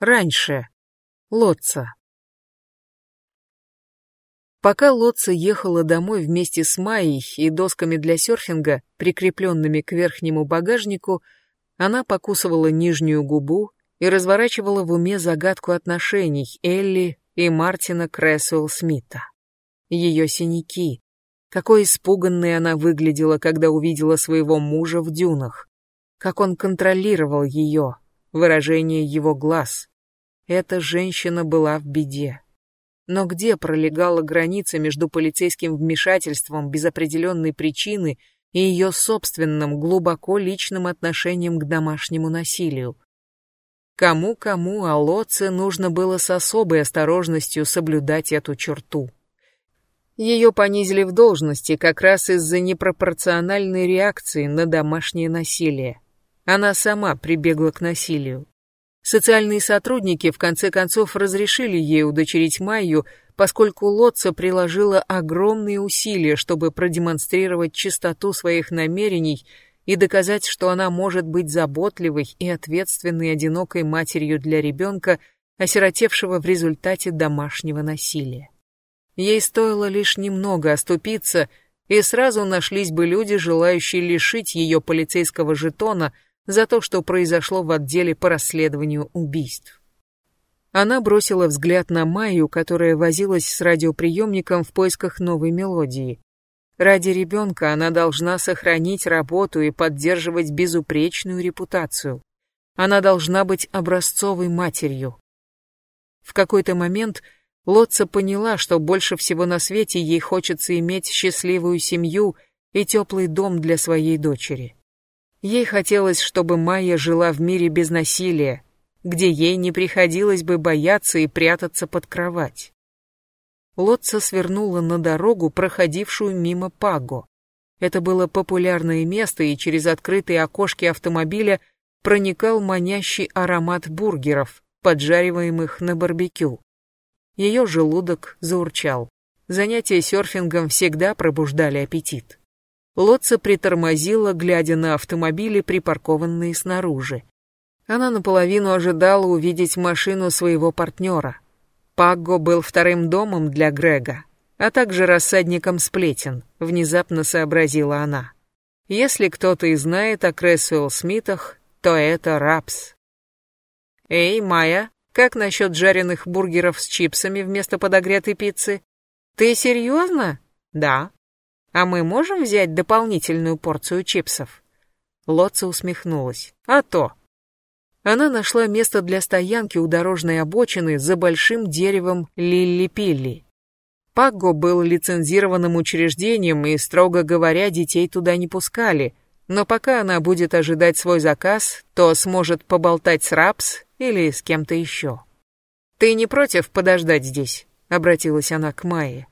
Раньше. Лотца. Пока Лотца ехала домой вместе с Майей и досками для серфинга, прикрепленными к верхнему багажнику, она покусывала нижнюю губу и разворачивала в уме загадку отношений Элли и Мартина Крэсуэлл Смита. Ее синяки. Какой испуганной она выглядела, когда увидела своего мужа в дюнах. Как он контролировал ее, выражение его глаз, эта женщина была в беде. Но где пролегала граница между полицейским вмешательством без определенной причины и ее собственным глубоко личным отношением к домашнему насилию? Кому-кому, а нужно было с особой осторожностью соблюдать эту черту. Ее понизили в должности как раз из-за непропорциональной реакции на домашнее насилие. Она сама прибегла к насилию. Социальные сотрудники в конце концов разрешили ей удочерить Майю, поскольку Лотца приложила огромные усилия, чтобы продемонстрировать чистоту своих намерений и доказать, что она может быть заботливой и ответственной одинокой матерью для ребенка, осиротевшего в результате домашнего насилия. Ей стоило лишь немного оступиться, и сразу нашлись бы люди, желающие лишить ее полицейского жетона – за то, что произошло в отделе по расследованию убийств. Она бросила взгляд на Майю, которая возилась с радиоприемником в поисках новой мелодии. Ради ребенка она должна сохранить работу и поддерживать безупречную репутацию. Она должна быть образцовой матерью. В какой-то момент Лотца поняла, что больше всего на свете ей хочется иметь счастливую семью и теплый дом для своей дочери. Ей хотелось, чтобы Майя жила в мире без насилия, где ей не приходилось бы бояться и прятаться под кровать. Лотца свернула на дорогу, проходившую мимо Паго. Это было популярное место, и через открытые окошки автомобиля проникал манящий аромат бургеров, поджариваемых на барбекю. Ее желудок заурчал. Занятия серфингом всегда пробуждали аппетит. Лотца притормозила, глядя на автомобили, припаркованные снаружи. Она наполовину ожидала увидеть машину своего партнера. Пагго был вторым домом для Грега, а также рассадником сплетен, внезапно сообразила она. Если кто-то и знает о Крэсуэлл Смитах, то это Рапс. «Эй, Майя, как насчет жареных бургеров с чипсами вместо подогретой пиццы? Ты серьезно? Да. А мы можем взять дополнительную порцию чипсов? Лотца усмехнулась. А то. Она нашла место для стоянки у дорожной обочины за большим деревом Лилли-Пилли. Пагго был лицензированным учреждением, и, строго говоря, детей туда не пускали. Но пока она будет ожидать свой заказ, то сможет поболтать с Рапс или с кем-то еще. «Ты не против подождать здесь?» — обратилась она к Майе.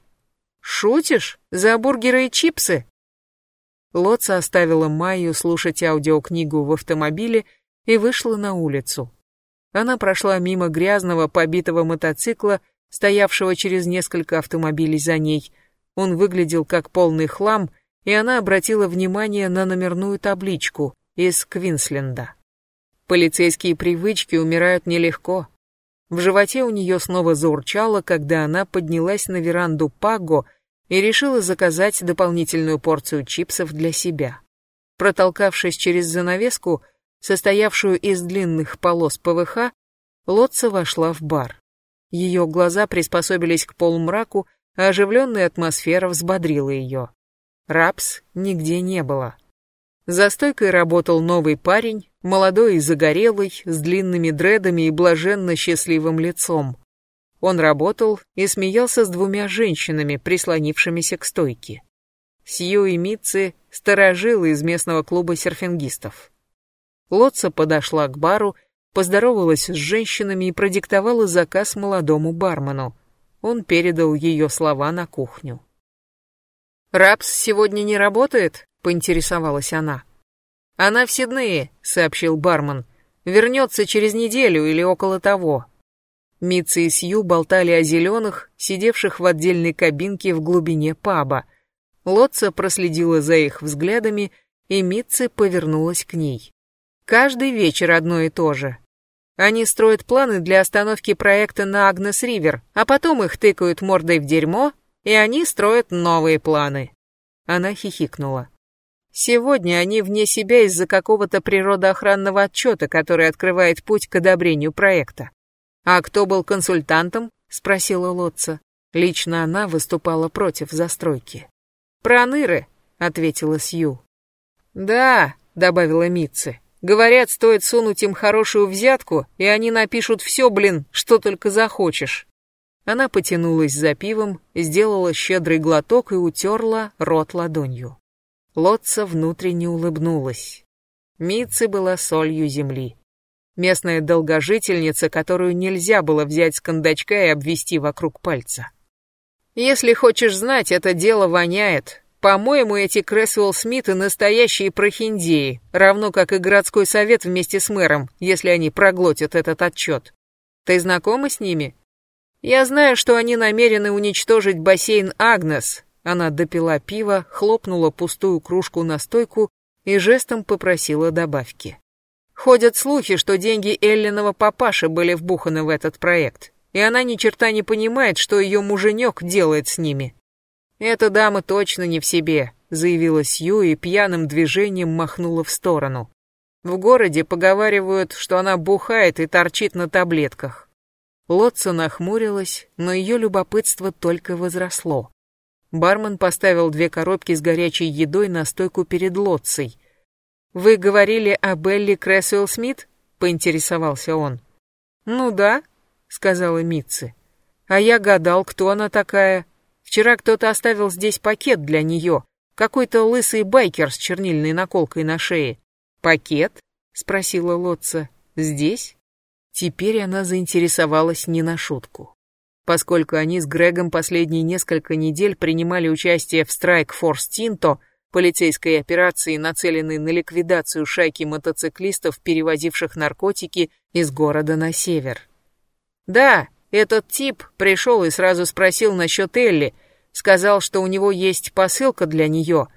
«Шутишь? За бургеры и чипсы?» Лотца оставила Майю слушать аудиокнигу в автомобиле и вышла на улицу. Она прошла мимо грязного побитого мотоцикла, стоявшего через несколько автомобилей за ней. Он выглядел как полный хлам, и она обратила внимание на номерную табличку из Квинсленда. Полицейские привычки умирают нелегко. В животе у нее снова заурчало, когда она поднялась на веранду Паго и решила заказать дополнительную порцию чипсов для себя. Протолкавшись через занавеску, состоявшую из длинных полос ПВХ, Лотца вошла в бар. Ее глаза приспособились к полумраку, а оживленная атмосфера взбодрила ее. Рапс нигде не было. За стойкой работал новый парень, молодой и загорелый, с длинными дредами и блаженно счастливым лицом. Он работал и смеялся с двумя женщинами, прислонившимися к стойке. Сью и Митци — сторожилы из местного клуба серфингистов. Лотца подошла к бару, поздоровалась с женщинами и продиктовала заказ молодому бармену. Он передал ее слова на кухню. «Рапс сегодня не работает?» — поинтересовалась она. «Она в Сиднее», — сообщил бармен. «Вернется через неделю или около того». Митца и Сью болтали о зеленых, сидевших в отдельной кабинке в глубине паба. Лотца проследила за их взглядами, и Митца повернулась к ней. «Каждый вечер одно и то же. Они строят планы для остановки проекта на Агнес-Ривер, а потом их тыкают мордой в дерьмо, и они строят новые планы. Она хихикнула. Сегодня они вне себя из-за какого-то природоохранного отчета, который открывает путь к одобрению проекта. А кто был консультантом? спросила Лотца. Лично она выступала против застройки. Проныры, ответила Сью. Да, добавила Митцы. Говорят, стоит сунуть им хорошую взятку, и они напишут все, блин, что только захочешь. Она потянулась за пивом, сделала щедрый глоток и утерла рот ладонью. Лотца внутренне улыбнулась. Митцы была солью земли. Местная долгожительница, которую нельзя было взять с кондачка и обвести вокруг пальца. Если хочешь знать, это дело воняет, по-моему, эти Крэсвелл Смиты настоящие прохиндеи, равно как и городской совет вместе с мэром, если они проглотят этот отчет. Ты знакома с ними? Я знаю, что они намерены уничтожить бассейн Агнес. Она допила пиво, хлопнула пустую кружку на стойку и жестом попросила добавки. Ходят слухи, что деньги Эллиного папаши были вбуханы в этот проект, и она ни черта не понимает, что ее муженек делает с ними. «Эта дама точно не в себе», — заявила Сью и пьяным движением махнула в сторону. «В городе поговаривают, что она бухает и торчит на таблетках». Лотца нахмурилась, но ее любопытство только возросло. Бармен поставил две коробки с горячей едой на стойку перед Лотцей. «Вы говорили о Белли Крэсуэлл Смит?» — поинтересовался он. «Ну да», — сказала Митцы. «А я гадал, кто она такая. Вчера кто-то оставил здесь пакет для нее. Какой-то лысый байкер с чернильной наколкой на шее. «Пакет?» — спросила Лотца. «Здесь?» Теперь она заинтересовалась не на шутку. Поскольку они с Грегом последние несколько недель принимали участие в Strike Force Tinto, полицейской операции, нацеленной на ликвидацию шайки мотоциклистов, перевозивших наркотики из города на север. «Да, этот тип пришел и сразу спросил насчет Элли, сказал, что у него есть посылка для нее,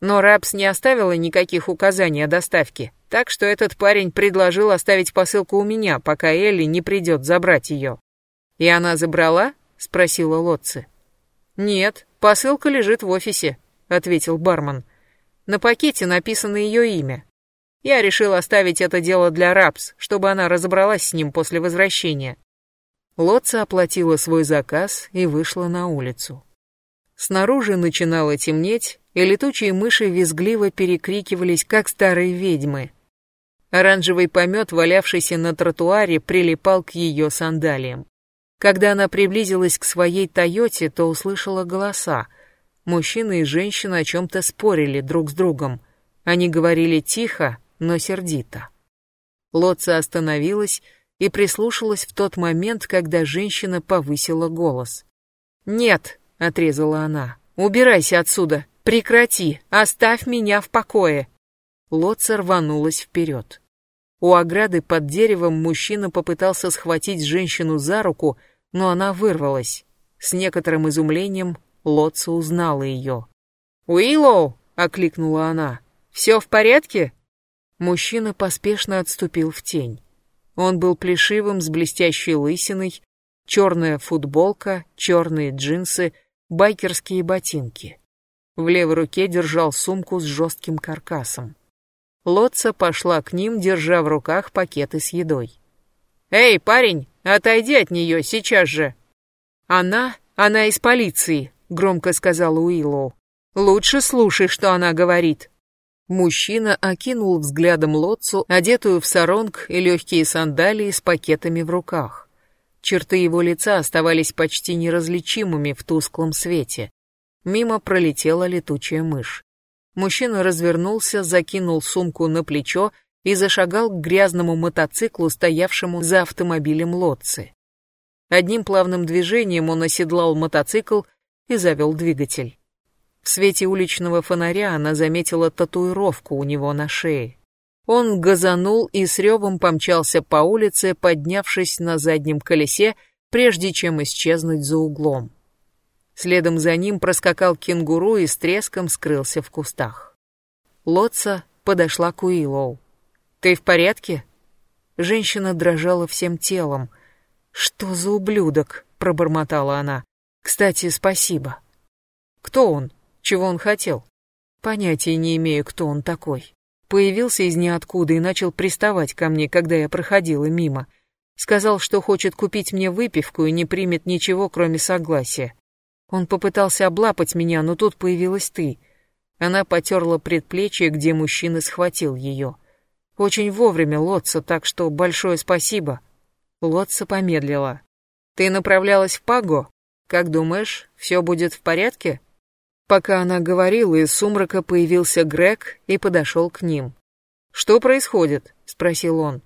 но Рапс не оставила никаких указаний о доставке, так что этот парень предложил оставить посылку у меня, пока Элли не придет забрать ее. «И она забрала?» — спросила Лотце. «Нет, посылка лежит в офисе», — ответил бармен. «На пакете написано ее имя. Я решил оставить это дело для Рапс, чтобы она разобралась с ним после возвращения. Лотца оплатила свой заказ и вышла на улицу. Снаружи начинало темнеть, и летучие мыши визгливо перекрикивались, как старые ведьмы. Оранжевый помет, валявшийся на тротуаре, прилипал к ее сандалиям. Когда она приблизилась к своей Тойоте, то услышала голоса. Мужчина и женщина о чем-то спорили друг с другом. Они говорили тихо, но сердито. Лотца остановилась и прислушалась в тот момент, когда женщина повысила голос. «Нет», — отрезала она, — «убирайся отсюда, прекрати, оставь меня в покое». Лотца рванулась вперед. У ограды под деревом мужчина попытался схватить женщину за руку, но она вырвалась. С некоторым изумлением Лотца узнала ее. «Уиллоу!» — окликнула она. «Все в порядке?» Мужчина поспешно отступил в тень. Он был плешивым с блестящей лысиной, черная футболка, черные джинсы, байкерские ботинки. В левой руке держал сумку с жестким каркасом. Лотца пошла к ним, держа в руках пакеты с едой. «Эй, парень, отойди от нее сейчас же!» «Она, она из полиции», — громко сказала Уиллоу. «Лучше слушай, что она говорит». Мужчина окинул взглядом Лотцу, одетую в саронг и легкие сандалии с пакетами в руках. Черты его лица оставались почти неразличимыми в тусклом свете. Мимо пролетела летучая мышь. Мужчина развернулся, закинул сумку на плечо и зашагал к грязному мотоциклу, стоявшему за автомобилем Лотцы. Одним плавным движением он оседлал мотоцикл и завел двигатель. В свете уличного фонаря она заметила татуировку у него на шее. Он газанул и с ревом помчался по улице, поднявшись на заднем колесе, прежде чем исчезнуть за углом. Следом за ним проскакал кенгуру и с треском скрылся в кустах. Лотца подошла к Уиллоу. «Ты в порядке?» Женщина дрожала всем телом. «Что за ублюдок?» — пробормотала она. «Кстати, спасибо». «Кто он? Чего он хотел?» «Понятия не имею, кто он такой». Появился из ниоткуда и начал приставать ко мне, когда я проходила мимо. Сказал, что хочет купить мне выпивку и не примет ничего, кроме согласия. Он попытался облапать меня, но тут появилась ты. Она потерла предплечье, где мужчина схватил ее. Очень вовремя, Лотца, так что большое спасибо. Лотца помедлила. Ты направлялась в Паго? Как думаешь, все будет в порядке? Пока она говорила, из сумрака появился Грег и подошел к ним. «Что происходит?» — спросил он.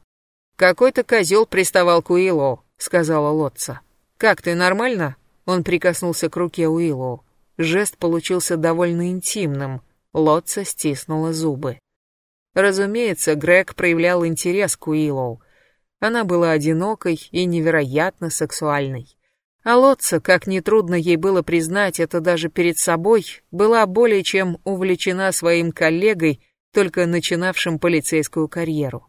«Какой-то козел приставал к Уиллоу», — сказала Лотца. «Как ты, нормально?» Он прикоснулся к руке Уиллоу. Жест получился довольно интимным. Лотца стиснула зубы. Разумеется, Грег проявлял интерес к Уиллоу. Она была одинокой и невероятно сексуальной. А Лотца, как нетрудно ей было признать это даже перед собой, была более чем увлечена своим коллегой, только начинавшим полицейскую карьеру.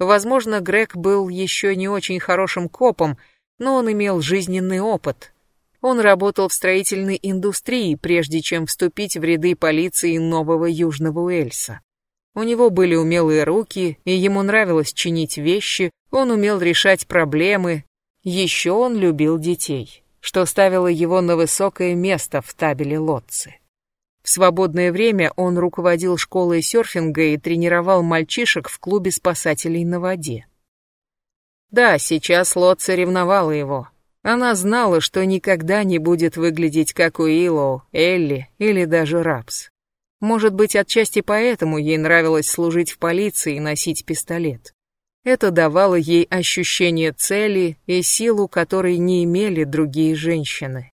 Возможно, Грег был еще не очень хорошим копом, но он имел жизненный опыт. Он работал в строительной индустрии, прежде чем вступить в ряды полиции Нового Южного Уэльса. У него были умелые руки, и ему нравилось чинить вещи, он умел решать проблемы, еще он любил детей, что ставило его на высокое место в табеле Лотцы. В свободное время он руководил школой серфинга и тренировал мальчишек в клубе спасателей на воде. Да, сейчас Лотца ревновала его. Она знала, что никогда не будет выглядеть как Уиллоу, Элли или даже Рапс. Может быть, отчасти поэтому ей нравилось служить в полиции и носить пистолет. Это давало ей ощущение цели и силу, которой не имели другие женщины.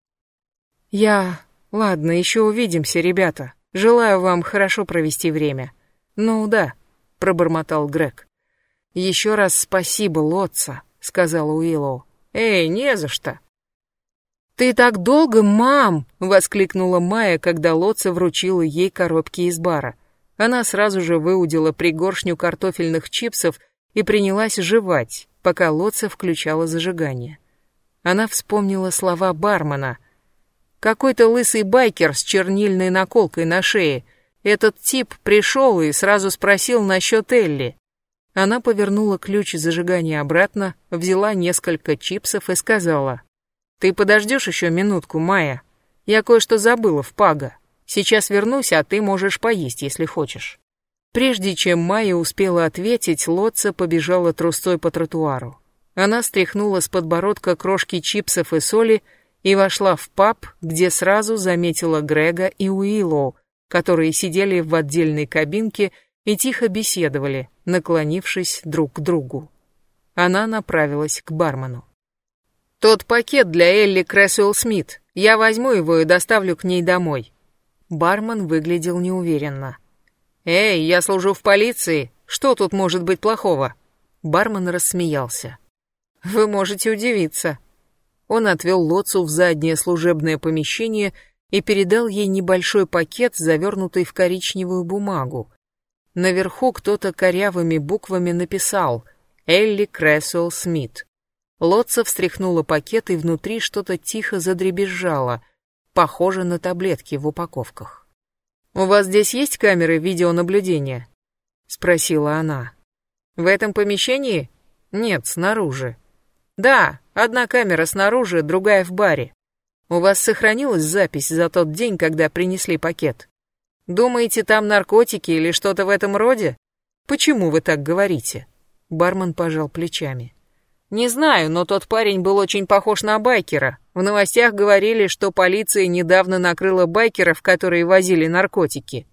«Я... Ладно, еще увидимся, ребята. Желаю вам хорошо провести время». «Ну да», — пробормотал Грег. «Еще раз спасибо, Лотца», — сказала Уиллоу. «Эй, не за что». «Ты так долго, мам!» — воскликнула Майя, когда Лотца вручила ей коробки из бара. Она сразу же выудила пригоршню картофельных чипсов и принялась жевать, пока Лотца включала зажигание. Она вспомнила слова бармена. «Какой-то лысый байкер с чернильной наколкой на шее. Этот тип пришел и сразу спросил насчет Элли». Она повернула ключ зажигания обратно, взяла несколько чипсов и сказала. «Ты подождешь еще минутку, Майя? Я кое-что забыла в Пага. Сейчас вернусь, а ты можешь поесть, если хочешь». Прежде чем Майя успела ответить, Лотца побежала трусцой по тротуару. Она стряхнула с подбородка крошки чипсов и соли и вошла в паб, где сразу заметила Грега и Уиллоу, которые сидели в отдельной кабинке и тихо беседовали, наклонившись друг к другу. Она направилась к бармену. «Тот пакет для Элли Крэсуэлл Смит. Я возьму его и доставлю к ней домой». Бармен выглядел неуверенно. «Эй, я служу в полиции. Что тут может быть плохого?» Бармен рассмеялся. «Вы можете удивиться». Он отвел Лоцу в заднее служебное помещение и передал ей небольшой пакет, завернутый в коричневую бумагу. Наверху кто-то корявыми буквами написал «Элли Крэсуэлл Смит». Лотца встряхнула пакет, и внутри что-то тихо задребезжало, похоже на таблетки в упаковках. «У вас здесь есть камеры видеонаблюдения?» — спросила она. «В этом помещении?» «Нет, снаружи». «Да, одна камера снаружи, другая в баре. У вас сохранилась запись за тот день, когда принесли пакет? Думаете, там наркотики или что-то в этом роде? Почему вы так говорите?» Бармен пожал плечами. «Не знаю, но тот парень был очень похож на байкера. В новостях говорили, что полиция недавно накрыла байкеров, которые возили наркотики.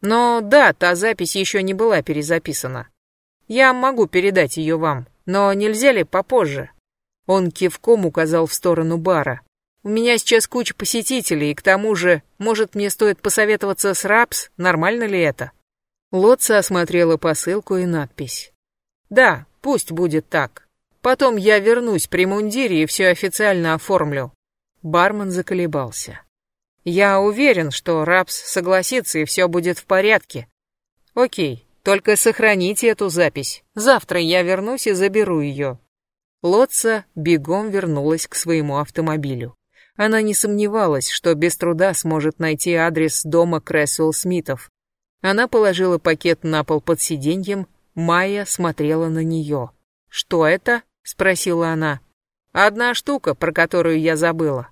Но да, та запись еще не была перезаписана. Я могу передать ее вам, но нельзя ли попозже?» Он кивком указал в сторону бара. «У меня сейчас куча посетителей, и к тому же, может, мне стоит посоветоваться с Рапс, нормально ли это?» Лотца осмотрела посылку и надпись. «Да, пусть будет так. Потом я вернусь при мундире и все официально оформлю». Бармен заколебался. «Я уверен, что Рапс согласится и все будет в порядке. Окей, Только сохраните эту запись. Завтра я вернусь и заберу ее». Лотца бегом вернулась к своему автомобилю. Она не сомневалась, что без труда сможет найти адрес дома Крэсуэлл Смитов. Она положила пакет на пол под сиденьем, Майя смотрела на нее. «Что это?» — спросила она. «Одна штука, про которую я забыла.